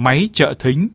máy trợ thính.